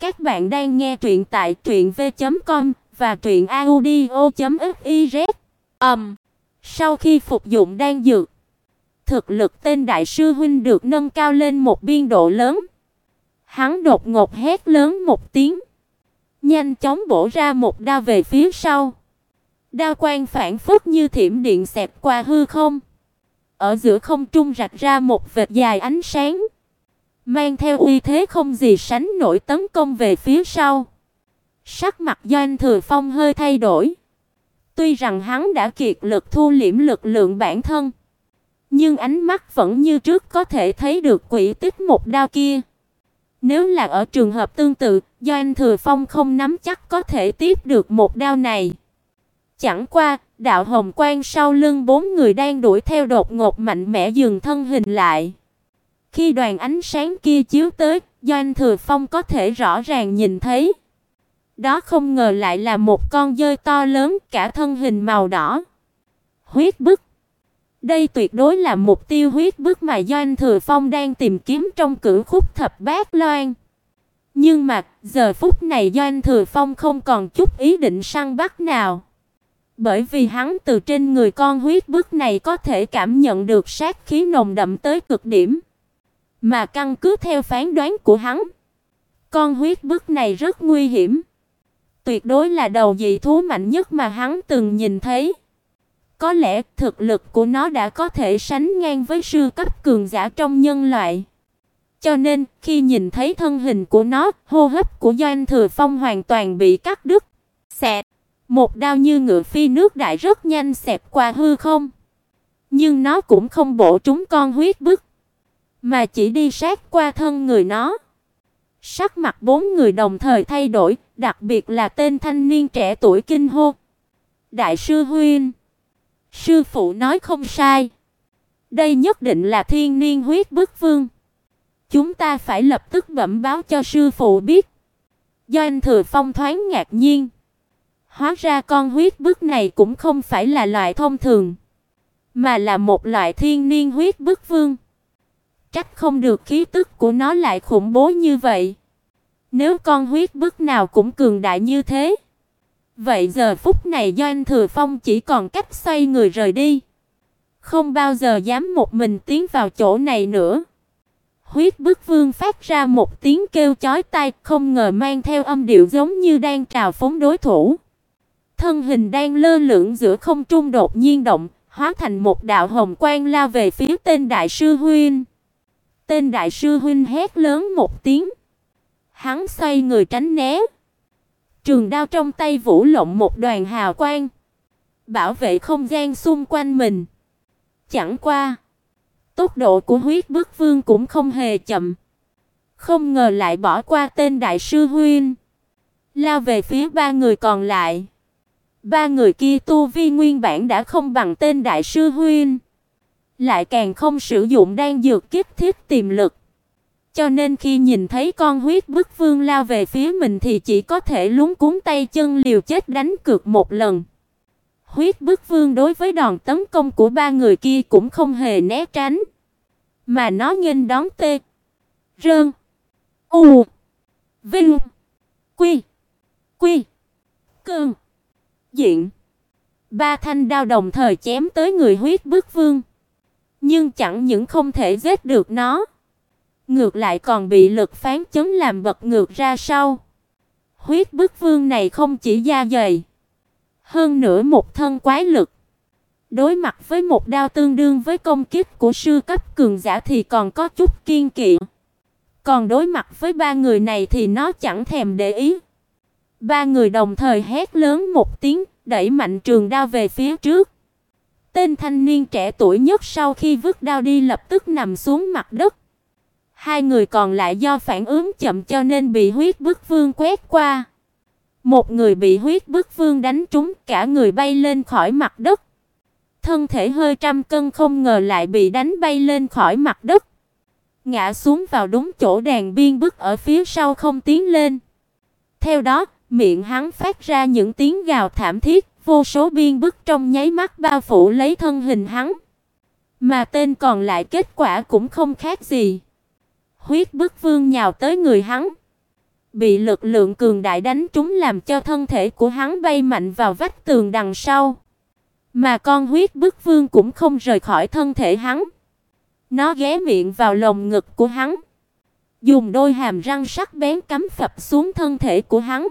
Các bạn đang nghe truyện tại truyệnv.com và truyệnaudio.fiz. Ầm. Um, sau khi phục dụng đan dược, thực lực tên đại sư huynh được nâng cao lên một biên độ lớn. Hắn đột ngột hét lớn một tiếng, nhanh chóng bổ ra một đao về phía sau. Đao quang phản phất như thiểm điện xẹt qua hư không. Ở giữa không trung rạch ra một vệt dài ánh sáng, mang theo uy thế không gì sánh nổi tấn công về phía sau. Sắc mặt Doanh Thừa Phong hơi thay đổi. Tuy rằng hắn đã kiệt lực thu liễm lực lượng bản thân, nhưng ánh mắt vẫn như trước có thể thấy được quỷ tích một đao kia. Nếu là ở trường hợp tương tự, Doanh Thừa Phong không nắm chắc có thể tiếp được một đao này. Chẳng qua, đạo hồng quang sau lưng bốn người đang đuổi theo đột ngột mạnh mẽ dừng thân hình lại. Khi đoàn ánh sáng kia chiếu tới, Doanh Thừa Phong có thể rõ ràng nhìn thấy. Đó không ngờ lại là một con dơi to lớn, cả thân hình màu đỏ. Huyết bức. Đây tuyệt đối là mục tiêu huyết bức mà Doanh Thừa Phong đang tìm kiếm trong cửu khúc thập bát loan. Nhưng mà, giờ phút này Doanh Thừa Phong không còn chút ý định săn bắt nào. Bởi vì hắn từ trên người con huyết bức này có thể cảm nhận được sát khí nồng đậm tới cực điểm. Mà căn cứ theo phán đoán của hắn, con huyết bức này rất nguy hiểm. Tuyệt đối là đầu dị thú mạnh nhất mà hắn từng nhìn thấy. Có lẽ thực lực của nó đã có thể sánh ngang với sư cấp cường giả trong nhân loại. Cho nên, khi nhìn thấy thân hình của nó, hô hấp của Doanh Thừa Phong hoàn toàn bị cắt đứt. Xẹt, một đao như ngựa phi nước đại rất nhanh xẹt qua hư không. Nhưng nó cũng không bổ trúng con huyết bức, mà chỉ đi sát qua thân người nó. Sắc mặt bốn người đồng thời thay đổi, đặc biệt là tên thanh niên trẻ tuổi kinh hô. Đại sư huynh, sư phụ nói không sai. Đây nhất định là thiên niên huyết bức vương. Chúng ta phải lập tức bẩm báo cho sư phụ biết. Do anh Thừa Phong thoáng ngạc nhiên. Hóa ra con huyết bức này cũng không phải là loại thông thường, mà là một loại thiên niên huyết bức vương. Trách không được khí tức của nó lại khủng bố như vậy. Nếu con huyết bức nào cũng cường đại như thế, vậy giờ phút này Doanh Thừa Phong chỉ còn cách xoay người rời đi, không bao giờ dám một mình tiến vào chỗ này nữa. Huyết Bức Vương phát ra một tiếng kêu chói tai, không ngờ mang theo âm điệu giống như đang trào phúng đối thủ. Thân hình đang lơ lửng giữa không trung đột nhiên động, hóa thành một đạo hồng quang lao về phía tên đại sư huynh. Tên đại sư huynh hét lớn một tiếng. Hắn xoay người tránh né. Trường đao trong tay vũ lộng một đoàn hào quang, bảo vệ không gian xung quanh mình. Chẳng qua, tốc độ của Huyết Bức Vương cũng không hề chậm. Không ngờ lại bỏ qua tên đại sư huynh, lao về phía ba người còn lại. Ba người kia tu vi nguyên bản đã không bằng tên đại sư huynh, lại càng không sử dụng đan dược kích thiết tiềm lực. Cho nên khi nhìn thấy con huyết bức vương lao về phía mình thì chỉ có thể lúng cuống tay chân liều chết đánh cược một lần. Huyết bức vương đối với đòn tấn công của ba người kia cũng không hề né tránh, mà nó nghênh đón tê, rơn, u, vinh, quy, quy, cơn diện. Ba thanh đao đồng thời chém tới người huyết bức vương. Nhưng chẳng những không thể giết được nó, ngược lại còn bị lực phán chấn làm bật ngược ra sau. Huyết bức vương này không chỉ da dày, hơn nữa một thân quái lực. Đối mặt với một đao tương đương với công kích của sư cấp cường giả thì còn có chút kiên kỵ. Còn đối mặt với ba người này thì nó chẳng thèm để ý. Ba người đồng thời hét lớn một tiếng, đẩy mạnh trường đao về phía trước. Tên thanh niên trẻ tuổi nhất sau khi vứt đao đi lập tức nằm xuống mặt đất. Hai người còn lại do phản ứng chậm cho nên bị huyết bức vương quét qua. Một người bị huyết bức vương đánh trúng, cả người bay lên khỏi mặt đất. Thân thể hơi trăm cân không ngờ lại bị đánh bay lên khỏi mặt đất. Ngã xuống vào đúng chỗ đàn biên bức ở phía sau không tiến lên. Theo đó, miệng hắn phát ra những tiếng gào thảm thiết, vô số biên bức trong nháy mắt bao phủ lấy thân hình hắn. Mà tên còn lại kết quả cũng không khác gì. Huyết bức vương nhào tới người hắn, bị lực lượng cường đại đánh trúng làm cho thân thể của hắn bay mạnh vào vách tường đằng sau. Mà con huyết bức vương cũng không rời khỏi thân thể hắn. Nó ghé miệng vào lồng ngực của hắn, dùng đôi hàm răng sắc bén cắm phập xuống thân thể của hắn.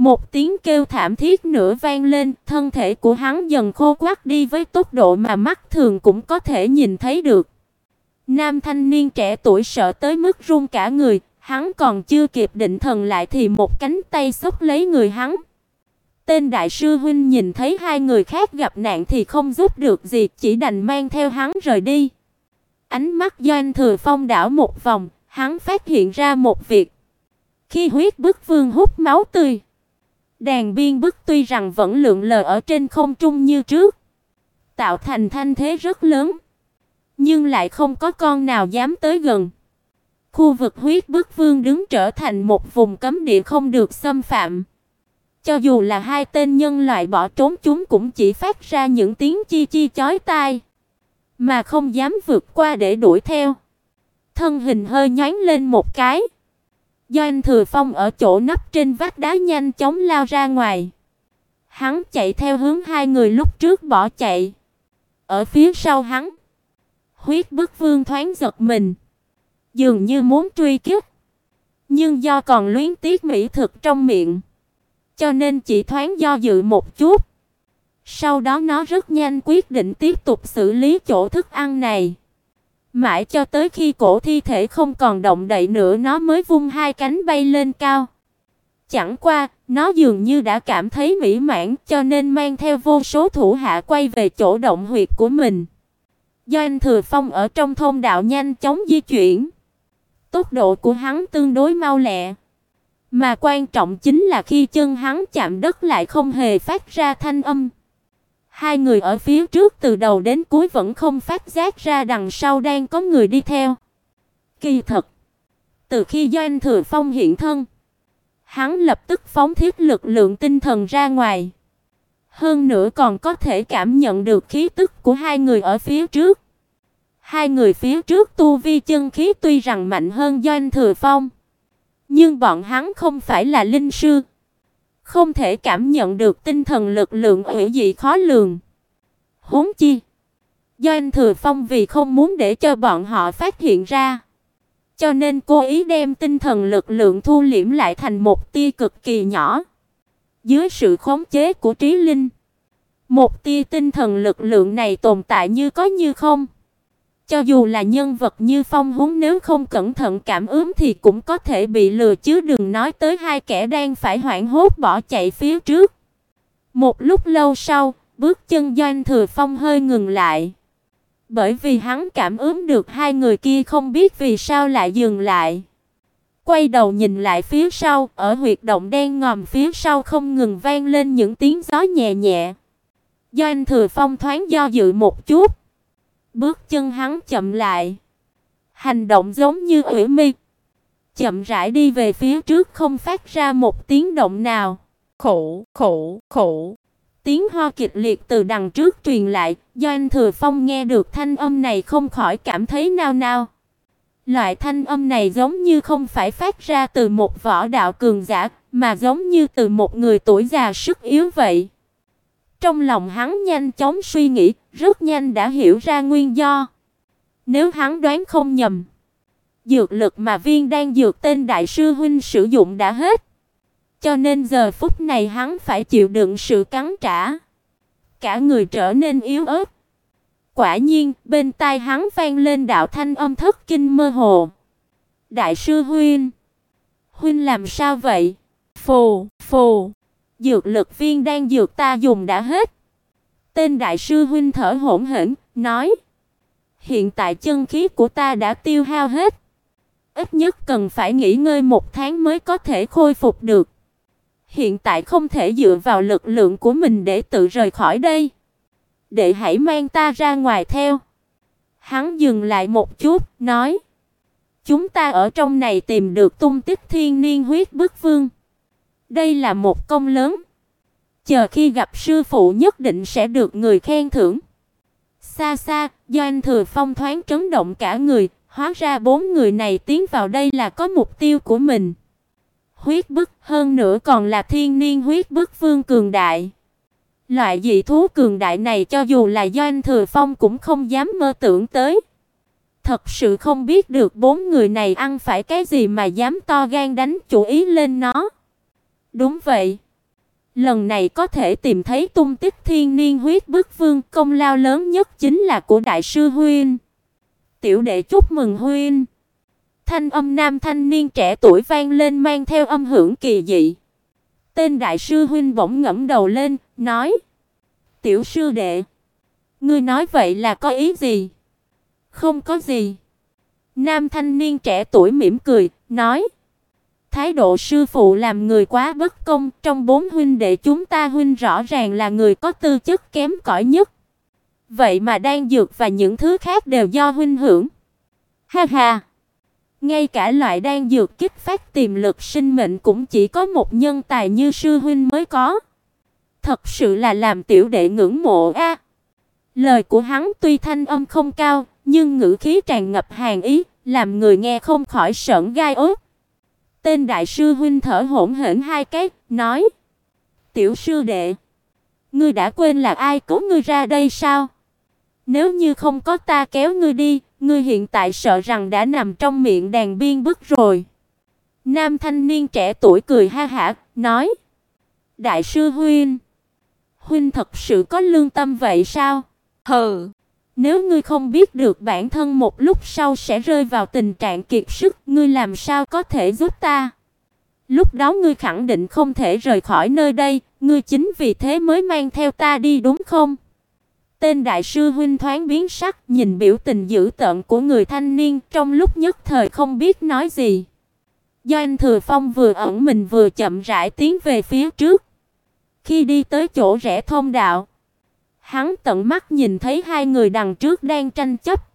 Một tiếng kêu thảm thiết nữa vang lên, thân thể của hắn dần khô quắt đi với tốc độ mà mắt thường cũng có thể nhìn thấy được. Nam thanh niên trẻ tuổi sợ tới mức run cả người, hắn còn chưa kịp định thần lại thì một cánh tay xốc lấy người hắn. Tên đại sư huynh nhìn thấy hai người khác gặp nạn thì không giúp được gì, chỉ đành mang theo hắn rời đi. Ánh mắt Doanh Thừa Phong đảo một vòng, hắn phát hiện ra một việc. Khi huyết bức vương hút máu tươi, đàn biên bức tuy rằng vẫn lượn lờ ở trên không trung như trước, tạo thành thanh thế rất lớn, nhưng lại không có con nào dám tới gần. Khu vực huyết bức vương đứng trở thành một vùng cấm địa không được xâm phạm. Cho dù là hai tên nhân loại bỏ trốn chúng cũng chỉ phát ra những tiếng chi chi chói tai, mà không dám vượt qua để đuổi theo. Thân hình hơi nhoáng lên một cái. Doanh Thừa Phong ở chỗ nấp trên vách đá nhanh chóng lao ra ngoài. Hắn chạy theo hướng hai người lúc trước bỏ chạy. Ở phía sau hắn, Huyết Bức Vương thoáng giật mình, dường như muốn truy kích, nhưng do còn luyến tiếc mỹ thực trong miệng, cho nên chỉ thoáng do dự một chút. Sau đó nó rất nhanh quyết định tiếp tục xử lý chỗ thức ăn này. Mãi cho tới khi cổ thi thể không còn động đậy nữa nó mới vung hai cánh bay lên cao. Chẳng qua, nó dường như đã cảm thấy mỹ mãn cho nên mang theo vô số thủ hạ quay về chỗ động huyệt của mình. Do anh Thừa Phong ở trong thôn đạo nhanh chóng di chuyển. Tốc độ của hắn tương đối mau lẹ. Mà quan trọng chính là khi chân hắn chạm đất lại không hề phát ra thanh âm. Hai người ở phía trước từ đầu đến cuối vẫn không phát giác ra đằng sau đang có người đi theo. Kỳ thật, từ khi Doanh Thừa Phong hiện thân, hắn lập tức phóng thiết lực lượng tinh thần ra ngoài. Hơn nữa còn có thể cảm nhận được khí tức của hai người ở phía trước. Hai người phía trước tu vi chân khí tuy rằng mạnh hơn Doanh Thừa Phong, nhưng bọn hắn không phải là linh sư, không thể cảm nhận được tinh thần lực lượng hủy dị khó lường. Huống chi, Do anh Thừa Phong vì không muốn để cho bọn họ phát hiện ra, cho nên cố ý đem tinh thần lực lượng thu liễm lại thành một tia cực kỳ nhỏ. Dưới sự khống chế của trí linh, một tia tinh thần lực lượng này tồn tại như có như không. Cho dù là nhân vật như Phong Húng nếu không cẩn thận cảm ứng thì cũng có thể bị lừa chứ đừng nói tới hai kẻ đang phải hoảng hốt bỏ chạy phía trước. Một lúc lâu sau, bước chân Doanh Thừa Phong hơi ngừng lại. Bởi vì hắn cảm ứng được hai người kia không biết vì sao lại dừng lại. Quay đầu nhìn lại phía sau, ở huyệt động đen ngòm phía sau không ngừng vang lên những tiếng gió nhẹ nhẹ. Doanh Thừa Phong thoáng do dự một chút, Bước chân hắn chậm lại, hành động giống như ủy mi, chậm rãi đi về phía trước không phát ra một tiếng động nào. Khổ, khổ, khổ. Tiếng ho kịch liệt từ đằng trước truyền lại, do anh Thừa Phong nghe được thanh âm này không khỏi cảm thấy nao nao. Loại thanh âm này giống như không phải phát ra từ một võ đạo cường giả, mà giống như từ một người tuổi già sức yếu vậy. Trong lòng hắn nhanh chóng suy nghĩ, rất nhanh đã hiểu ra nguyên do. Nếu hắn đoán không nhầm, dược lực mà viên đang dược tên đại sư huynh sử dụng đã hết. Cho nên giờ phút này hắn phải chịu đựng sự cắn trả. Cả người trở nên yếu ớt. Quả nhiên, bên tai hắn vang lên đạo thanh âm thất kinh mơ hồ. Đại sư huynh, huynh làm sao vậy? Phù, phù. Dược lực viên đang dược ta dùng đã hết. Tên đại sư huynh thở hổn hển, nói: "Hiện tại chân khí của ta đã tiêu hao hết, ít nhất cần phải nghỉ ngơi một tháng mới có thể khôi phục được. Hiện tại không thể dựa vào lực lượng của mình để tự rời khỏi đây. Đệ hãy mang ta ra ngoài theo." Hắn dừng lại một chút, nói: "Chúng ta ở trong này tìm được tung tích thiên niên huyết bức vương." Đây là một công lớn. Chờ khi gặp sư phụ nhất định sẽ được người khen thưởng. Xa xa, do anh Thừa Phong thoáng chấn động cả người, hóa ra bốn người này tiến vào đây là có mục tiêu của mình. huyết bức, hơn nữa còn là thiên niên huyết bức vương cường đại. Loại dị thú cường đại này cho dù là Doanh Thừa Phong cũng không dám mơ tưởng tới. Thật sự không biết được bốn người này ăn phải cái gì mà dám to gan đánh chủ ý lên nó. Đúng vậy. Lần này có thể tìm thấy tung tích thiên niên huyết bức vương, công lao lớn nhất chính là của đại sư Huynh. Tiểu đệ chúc mừng Huynh. Thanh âm nam thanh niên trẻ tuổi vang lên mang theo âm hưởng kỳ dị. Tên đại sư huynh bỗng ngẩng đầu lên, nói: "Tiểu sư đệ, ngươi nói vậy là có ý gì?" "Không có gì." Nam thanh niên trẻ tuổi mỉm cười, nói: Thái độ sư phụ làm người quá bất công, trong bốn huynh đệ chúng ta huynh rõ ràng là người có tư chất kém cỏi nhất. Vậy mà đang dược và những thứ khác đều do huynh hưởng. Ha ha. Ngay cả loại đan dược kích phát tiềm lực sinh mệnh cũng chỉ có một nhân tài như sư huynh mới có. Thật sự là làm tiểu đệ ngưỡng mộ a. Lời của hắn tuy thanh âm không cao, nhưng ngữ khí tràn ngập hàn ý, làm người nghe không khỏi sởn gai ốc. Tên đại sư huynh thở hổn hển hai cái, nói: "Tiểu sư đệ, ngươi đã quên là ai cứu ngươi ra đây sao? Nếu như không có ta kéo ngươi đi, ngươi hiện tại sợ rằng đã nằm trong miệng đàn biên bức rồi." Nam thanh niên trẻ tuổi cười ha hả, nói: "Đại sư huynh, huynh thật sự có lương tâm vậy sao?" "Hừ, nếu ngươi không biết được bản thân một lúc sau sẽ rơi vào tình trạng kiệt sức, ngươi làm sao có thể giúp ta? Lúc đó ngươi khẳng định không thể rời khỏi nơi đây, ngươi chính vì thế mới mang theo ta đi đúng không? Tên đại sư huynh thoáng biến sắc, nhìn biểu tình dữ tợn của người thanh niên, trong lúc nhất thời không biết nói gì. Do anh Thừa Phong vừa ẩn mình vừa chậm rãi tiến về phía trước. Khi đi tới chỗ rẽ thông đạo, Hắn tận mắt nhìn thấy hai người đằng trước đang tranh chấp.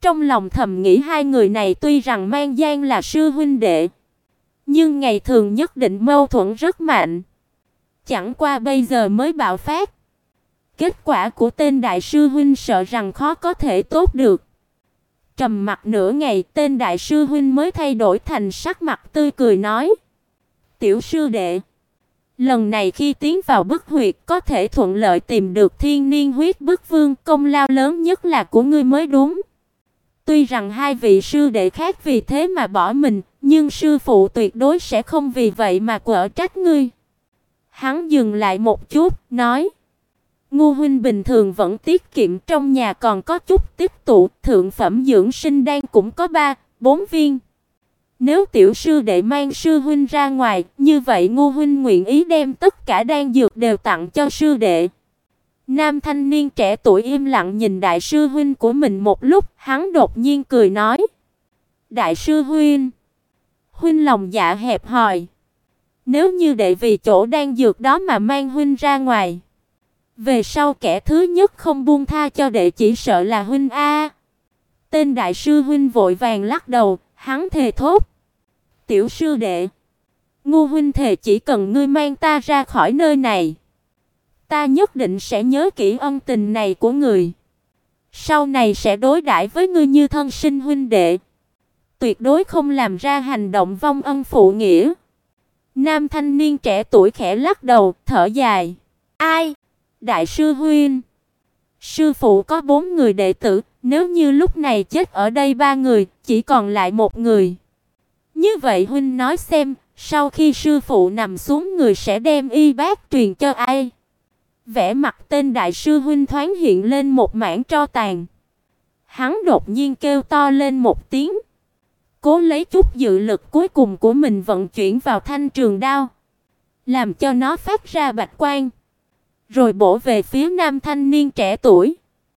Trong lòng thầm nghĩ hai người này tuy rằng mang gian là sư huynh đệ, nhưng ngày thường nhất định mâu thuẫn rất mạnh. Chẳng qua bây giờ mới bạo phát. Kết quả của tên đại sư huynh sợ rằng khó có thể tốt được. Trầm mặt nửa ngày, tên đại sư huynh mới thay đổi thành sắc mặt tươi cười nói: "Tiểu sư đệ, Lần này khi tiến vào bức huyệt có thể thuận lợi tìm được thiên niên huyết bức vương, công lao lớn nhất là của ngươi mới đúng. Tuy rằng hai vị sư đệ khác vì thế mà bỏ mình, nhưng sư phụ tuyệt đối sẽ không vì vậy mà quở trách ngươi. Hắn dừng lại một chút, nói: "Ngô huynh bình thường vẫn tiết kiệm trong nhà còn có chút tiếp tụ, thượng phẩm dưỡng sinh đan cũng có ba, bốn viên. Nếu tiểu sư đệ mang sư huynh ra ngoài, như vậy Ngô huynh nguyện ý đem tất cả đan dược đều tặng cho sư đệ. Nam thanh niên trẻ tuổi im lặng nhìn đại sư huynh của mình một lúc, hắn đột nhiên cười nói: "Đại sư huynh, huynh lòng dạ hẹp hòi. Nếu như đệ vì chỗ đan dược đó mà mang huynh ra ngoài, về sau kẻ thứ nhất không buông tha cho đệ chỉ sợ là huynh a." Tên đại sư huynh vội vàng lắc đầu, Hắn thề thốt: "Tiểu sư đệ, Ngô huynh thề chỉ cần ngươi mang ta ra khỏi nơi này, ta nhất định sẽ nhớ kỹ ân tình này của người. Sau này sẽ đối đãi với ngươi như thân sinh huynh đệ, tuyệt đối không làm ra hành động vong ân phụ nghĩa." Nam thanh niên trẻ tuổi khẽ lắc đầu, thở dài. "Ai? Đại sư huynh?" Sư phụ có bốn người đệ tử, nếu như lúc này chết ở đây ba người, chỉ còn lại một người. Như vậy huynh nói xem, sau khi sư phụ nằm xuống người sẽ đem y bác truyền cho ai? Vẻ mặt tên đại sư huynh thoáng hiện lên một mảng tro tàn. Hắn đột nhiên kêu to lên một tiếng, cố lấy chút dự lực cuối cùng của mình vận chuyển vào thanh trường đao, làm cho nó phát ra bạch quang, rồi bổ về phía nam thanh niên trẻ tuổi.